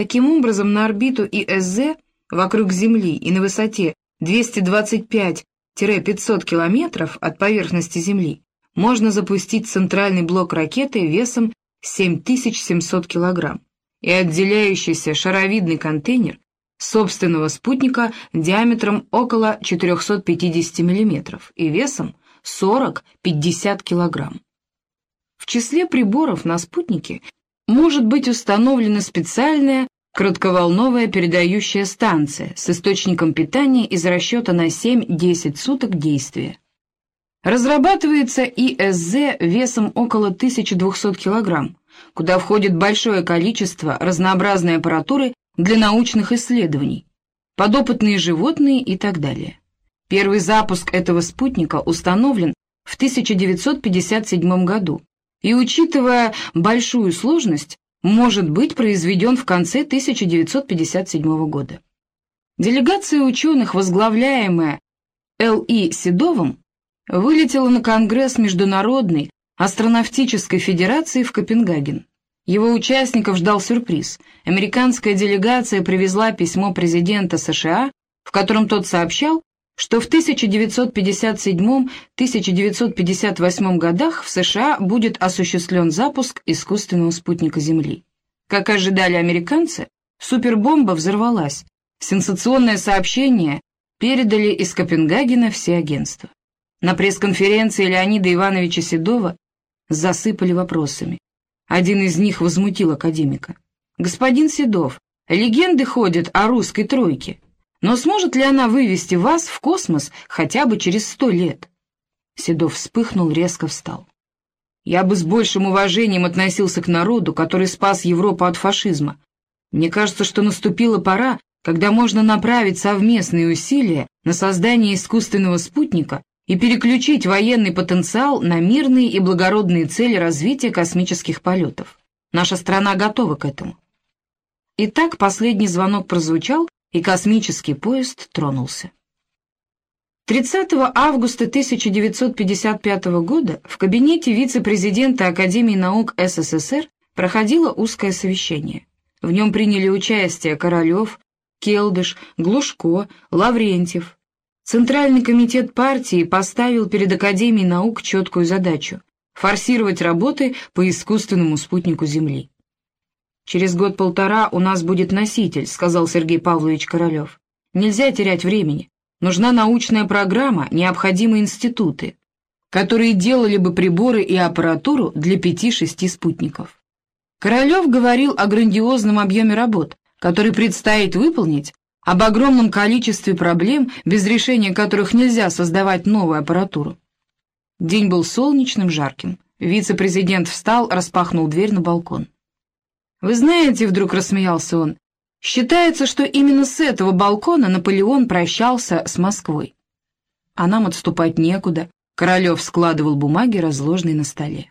Таким образом, на орбиту ИСЗ вокруг Земли и на высоте 225-500 километров от поверхности Земли можно запустить центральный блок ракеты весом 7700 килограмм и отделяющийся шаровидный контейнер собственного спутника диаметром около 450 мм и весом 40-50 килограмм. В числе приборов на спутнике может быть установлена специальная кратковолновая передающая станция с источником питания из расчета на 7-10 суток действия. Разрабатывается ИСЗ весом около 1200 кг, куда входит большое количество разнообразной аппаратуры для научных исследований, подопытные животные и так далее. Первый запуск этого спутника установлен в 1957 году и, учитывая большую сложность, может быть произведен в конце 1957 года. Делегация ученых, возглавляемая Л.И. Седовым, вылетела на Конгресс Международной астронавтической федерации в Копенгаген. Его участников ждал сюрприз. Американская делегация привезла письмо президента США, в котором тот сообщал, что в 1957-1958 годах в США будет осуществлен запуск искусственного спутника Земли. Как ожидали американцы, супербомба взорвалась. Сенсационное сообщение передали из Копенгагена все агентства. На пресс-конференции Леонида Ивановича Седова засыпали вопросами. Один из них возмутил академика. «Господин Седов, легенды ходят о русской тройке, но сможет ли она вывести вас в космос хотя бы через сто лет?» Седов вспыхнул, резко встал. «Я бы с большим уважением относился к народу, который спас Европу от фашизма. Мне кажется, что наступила пора, когда можно направить совместные усилия на создание искусственного спутника и переключить военный потенциал на мирные и благородные цели развития космических полетов. Наша страна готова к этому. Итак, последний звонок прозвучал, и космический поезд тронулся. 30 августа 1955 года в кабинете вице-президента Академии наук СССР проходило узкое совещание. В нем приняли участие Королев, Келдыш, Глушко, Лаврентьев, Центральный комитет партии поставил перед Академией наук четкую задачу – форсировать работы по искусственному спутнику Земли. «Через год-полтора у нас будет носитель», — сказал Сергей Павлович Королев. «Нельзя терять времени. Нужна научная программа, необходимы институты, которые делали бы приборы и аппаратуру для пяти-шести спутников». Королев говорил о грандиозном объеме работ, который предстоит выполнить об огромном количестве проблем, без решения которых нельзя создавать новую аппаратуру. День был солнечным, жарким. Вице-президент встал, распахнул дверь на балкон. «Вы знаете, — вдруг рассмеялся он, — считается, что именно с этого балкона Наполеон прощался с Москвой. А нам отступать некуда. Королев складывал бумаги, разложенные на столе.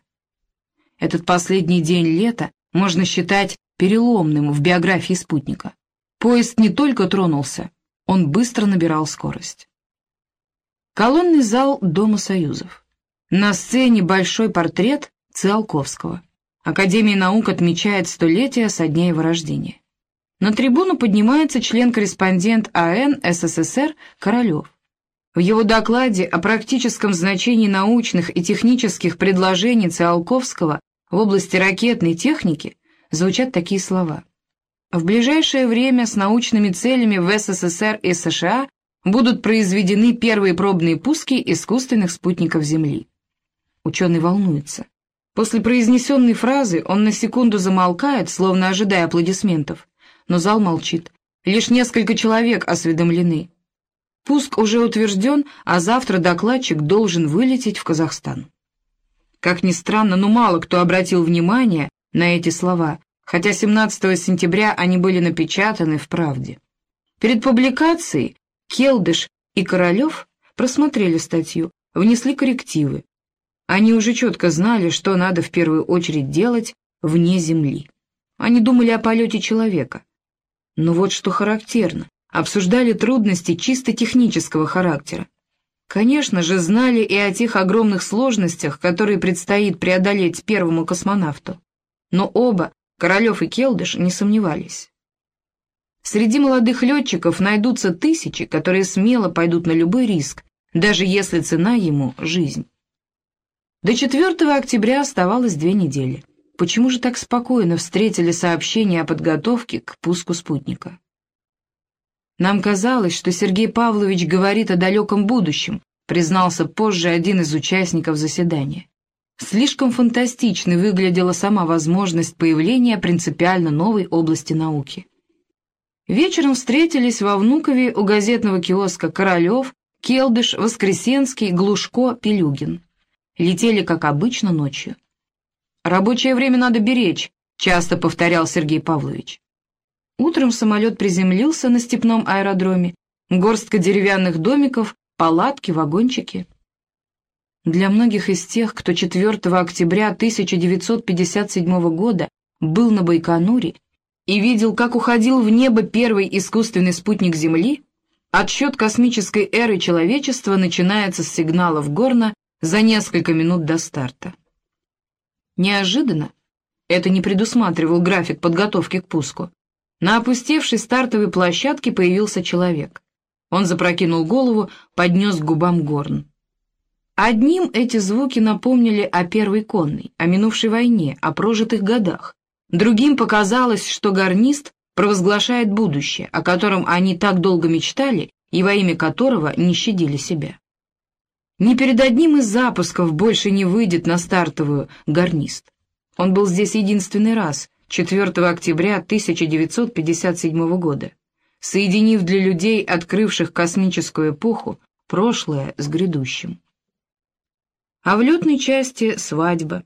Этот последний день лета можно считать переломным в биографии спутника. Поезд не только тронулся, он быстро набирал скорость. Колонный зал Дома Союзов. На сцене большой портрет Циолковского. Академия наук отмечает столетие со дня его рождения. На трибуну поднимается член-корреспондент АН СССР Королев. В его докладе о практическом значении научных и технических предложений Циолковского в области ракетной техники звучат такие слова. В ближайшее время с научными целями в СССР и США будут произведены первые пробные пуски искусственных спутников Земли. Ученый волнуется. После произнесенной фразы он на секунду замолкает, словно ожидая аплодисментов, но зал молчит. Лишь несколько человек осведомлены. Пуск уже утвержден, а завтра докладчик должен вылететь в Казахстан. Как ни странно, но мало кто обратил внимание на эти слова, хотя 17 сентября они были напечатаны в «Правде». Перед публикацией Келдыш и Королев просмотрели статью, внесли коррективы. Они уже четко знали, что надо в первую очередь делать вне Земли. Они думали о полете человека. Но вот что характерно, обсуждали трудности чисто технического характера. Конечно же, знали и о тех огромных сложностях, которые предстоит преодолеть первому космонавту. Но оба Королев и Келдыш не сомневались. Среди молодых летчиков найдутся тысячи, которые смело пойдут на любой риск, даже если цена ему — жизнь. До 4 октября оставалось две недели. Почему же так спокойно встретили сообщение о подготовке к пуску спутника? Нам казалось, что Сергей Павлович говорит о далеком будущем, признался позже один из участников заседания. Слишком фантастичной выглядела сама возможность появления принципиально новой области науки. Вечером встретились во Внукове у газетного киоска «Королев», Келдыш, Воскресенский, Глушко, Пелюгин. Летели, как обычно, ночью. «Рабочее время надо беречь», — часто повторял Сергей Павлович. Утром самолет приземлился на степном аэродроме. Горстка деревянных домиков, палатки, вагончики. Для многих из тех, кто 4 октября 1957 года был на Байконуре и видел, как уходил в небо первый искусственный спутник Земли, отсчет космической эры человечества начинается с сигналов Горна за несколько минут до старта. Неожиданно, это не предусматривал график подготовки к пуску, на опустевшей стартовой площадке появился человек. Он запрокинул голову, поднес к губам горн. Одним эти звуки напомнили о первой конной, о минувшей войне, о прожитых годах. Другим показалось, что гарнист провозглашает будущее, о котором они так долго мечтали и во имя которого не щадили себя. Ни перед одним из запусков больше не выйдет на стартовую гарнист. Он был здесь единственный раз, 4 октября 1957 года, соединив для людей, открывших космическую эпоху, прошлое с грядущим. А в летной части свадьба.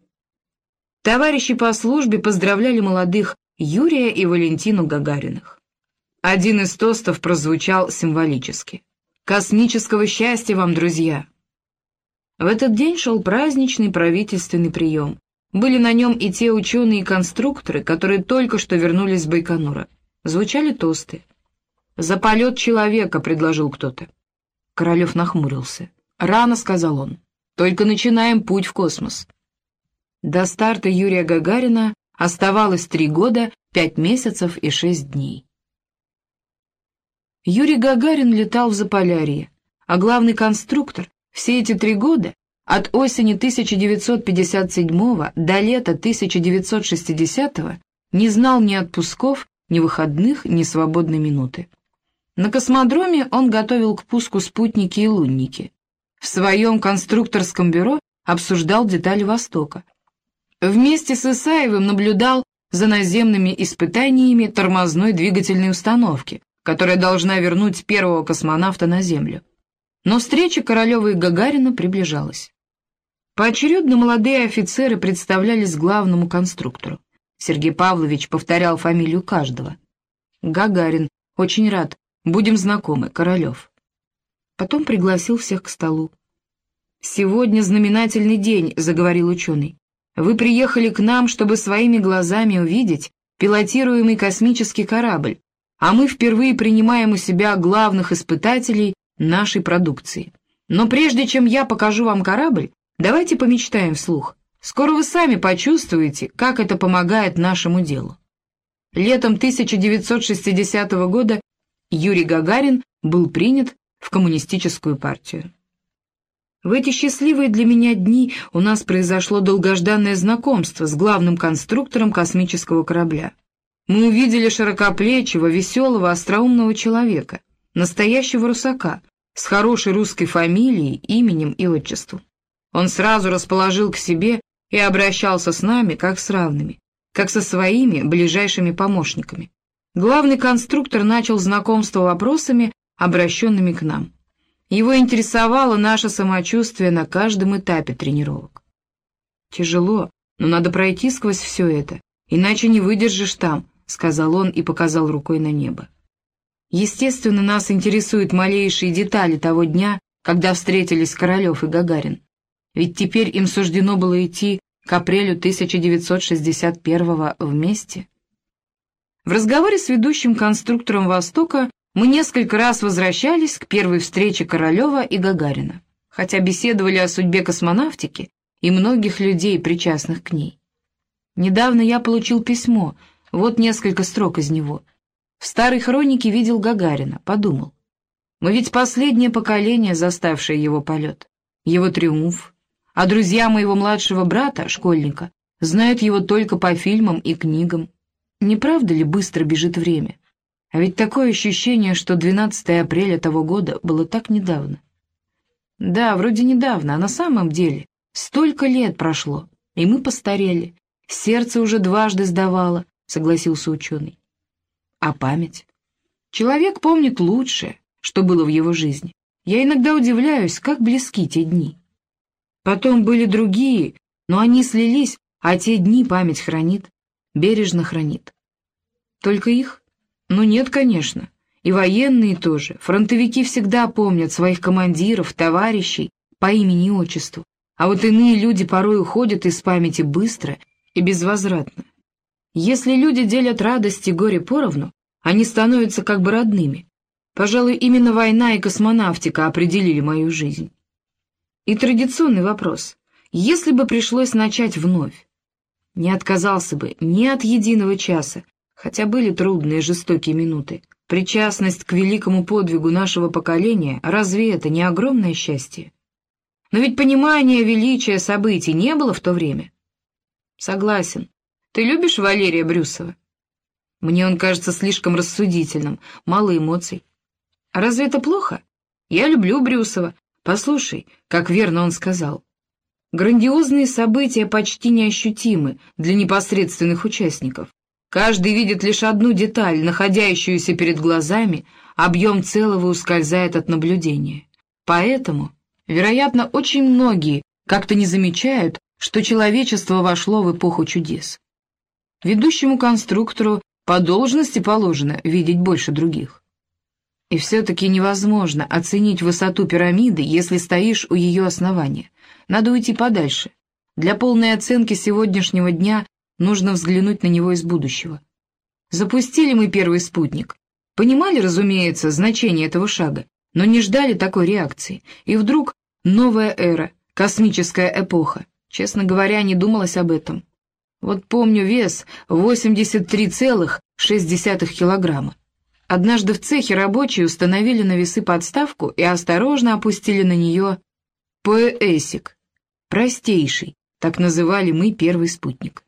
Товарищи по службе поздравляли молодых Юрия и Валентину Гагариных. Один из тостов прозвучал символически. «Космического счастья вам, друзья!» В этот день шел праздничный правительственный прием. Были на нем и те ученые и конструкторы, которые только что вернулись с Байконура. Звучали тосты. «За полет человека», — предложил кто-то. Королев нахмурился. «Рано», — сказал он. «Только начинаем путь в космос». До старта Юрия Гагарина оставалось три года, пять месяцев и шесть дней. Юрий Гагарин летал в Заполярье, а главный конструктор все эти три года, от осени 1957 до лета 1960 не знал ни отпусков, ни выходных, ни свободной минуты. На космодроме он готовил к пуску спутники и лунники. В своем конструкторском бюро обсуждал детали Востока. Вместе с Исаевым наблюдал за наземными испытаниями тормозной двигательной установки, которая должна вернуть первого космонавта на Землю. Но встреча Королева и Гагарина приближалась. Поочередно молодые офицеры представлялись главному конструктору. Сергей Павлович повторял фамилию каждого. «Гагарин. Очень рад. Будем знакомы. Королев». Потом пригласил всех к столу. «Сегодня знаменательный день», — заговорил ученый. «Вы приехали к нам, чтобы своими глазами увидеть пилотируемый космический корабль, а мы впервые принимаем у себя главных испытателей нашей продукции. Но прежде чем я покажу вам корабль, давайте помечтаем вслух. Скоро вы сами почувствуете, как это помогает нашему делу. Летом 1960 года Юрий Гагарин был принят в коммунистическую партию. В эти счастливые для меня дни у нас произошло долгожданное знакомство с главным конструктором космического корабля. Мы увидели широкоплечего, веселого, остроумного человека — настоящего русака, с хорошей русской фамилией, именем и отчеством. Он сразу расположил к себе и обращался с нами как с равными, как со своими ближайшими помощниками. Главный конструктор начал знакомство вопросами, обращенными к нам. Его интересовало наше самочувствие на каждом этапе тренировок. «Тяжело, но надо пройти сквозь все это, иначе не выдержишь там», — сказал он и показал рукой на небо. Естественно, нас интересуют малейшие детали того дня, когда встретились Королев и Гагарин. Ведь теперь им суждено было идти к апрелю 1961 вместе. В разговоре с ведущим конструктором «Востока» мы несколько раз возвращались к первой встрече Королева и Гагарина, хотя беседовали о судьбе космонавтики и многих людей, причастных к ней. Недавно я получил письмо, вот несколько строк из него — В старой хронике видел Гагарина, подумал. Мы ведь последнее поколение, заставшее его полет, его триумф. А друзья моего младшего брата, школьника, знают его только по фильмам и книгам. Не правда ли быстро бежит время? А ведь такое ощущение, что 12 апреля того года было так недавно. Да, вроде недавно, а на самом деле столько лет прошло, и мы постарели. Сердце уже дважды сдавало, согласился ученый. А память? Человек помнит лучшее, что было в его жизни. Я иногда удивляюсь, как близки те дни. Потом были другие, но они слились, а те дни память хранит, бережно хранит. Только их? Ну нет, конечно. И военные тоже. Фронтовики всегда помнят своих командиров, товарищей по имени и отчеству. А вот иные люди порой уходят из памяти быстро и безвозвратно. Если люди делят радость и горе поровну, они становятся как бы родными. Пожалуй, именно война и космонавтика определили мою жизнь. И традиционный вопрос. Если бы пришлось начать вновь, не отказался бы ни от единого часа, хотя были трудные жестокие минуты. Причастность к великому подвигу нашего поколения, разве это не огромное счастье? Но ведь понимания величия событий не было в то время. Согласен. Ты любишь Валерия Брюсова? Мне он кажется слишком рассудительным, мало эмоций. А разве это плохо? Я люблю Брюсова. Послушай, как верно он сказал. Грандиозные события почти неощутимы для непосредственных участников. Каждый видит лишь одну деталь, находящуюся перед глазами, объем целого ускользает от наблюдения. Поэтому, вероятно, очень многие как-то не замечают, что человечество вошло в эпоху чудес. Ведущему конструктору по должности положено видеть больше других. И все-таки невозможно оценить высоту пирамиды, если стоишь у ее основания. Надо уйти подальше. Для полной оценки сегодняшнего дня Нужно взглянуть на него из будущего. Запустили мы первый спутник. Понимали, разумеется, значение этого шага, но не ждали такой реакции. И вдруг новая эра, космическая эпоха. Честно говоря, не думалось об этом. Вот помню вес 83,6 килограмма. Однажды в цехе рабочие установили на весы подставку и осторожно опустили на нее поэсик, простейший, так называли мы первый спутник.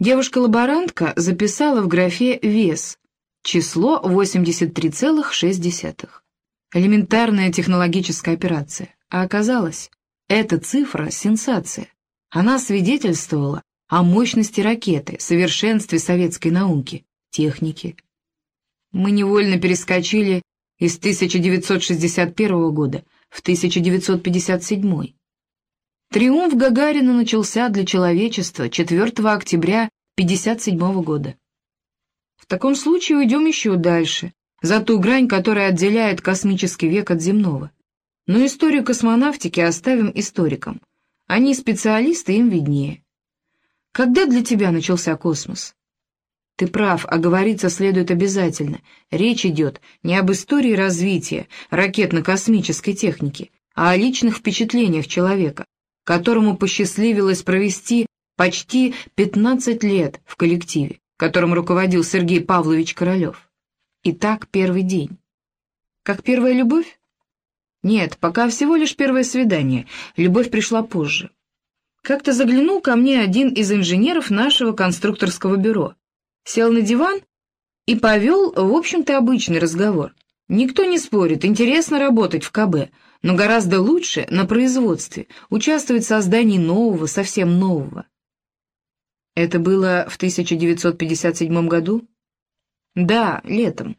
Девушка-лаборантка записала в графе «вес» число 83,6. Элементарная технологическая операция. А оказалось, эта цифра — сенсация. Она свидетельствовала о мощности ракеты, совершенстве советской науки, техники. Мы невольно перескочили из 1961 года в 1957. Триумф Гагарина начался для человечества 4 октября 1957 года. В таком случае уйдем еще дальше, за ту грань, которая отделяет космический век от земного. Но историю космонавтики оставим историкам. Они специалисты, им виднее. Когда для тебя начался космос? Ты прав, оговориться следует обязательно. Речь идет не об истории развития ракетно-космической техники, а о личных впечатлениях человека, которому посчастливилось провести почти 15 лет в коллективе, которым руководил Сергей Павлович Королев. Итак, первый день. Как первая любовь? Нет, пока всего лишь первое свидание, любовь пришла позже. Как-то заглянул ко мне один из инженеров нашего конструкторского бюро, сел на диван и повел, в общем-то, обычный разговор. Никто не спорит, интересно работать в КБ, но гораздо лучше на производстве, участвовать в создании нового, совсем нового. Это было в 1957 году? Да, летом.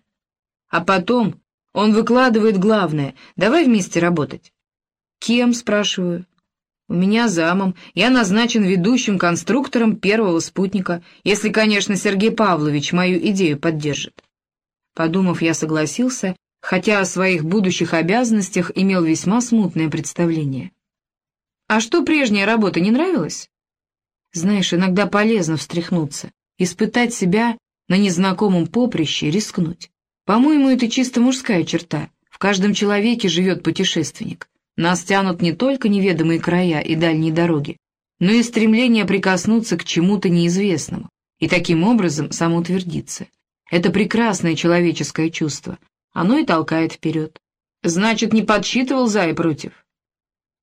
А потом он выкладывает главное, давай вместе работать. Кем, спрашиваю? У меня замом, я назначен ведущим конструктором первого спутника, если, конечно, Сергей Павлович мою идею поддержит. Подумав, я согласился хотя о своих будущих обязанностях имел весьма смутное представление. «А что, прежняя работа не нравилась?» «Знаешь, иногда полезно встряхнуться, испытать себя на незнакомом поприще, рискнуть. По-моему, это чисто мужская черта. В каждом человеке живет путешественник. Нас тянут не только неведомые края и дальние дороги, но и стремление прикоснуться к чему-то неизвестному и таким образом самоутвердиться. Это прекрасное человеческое чувство. Оно и толкает вперед. Значит, не подсчитывал за и против.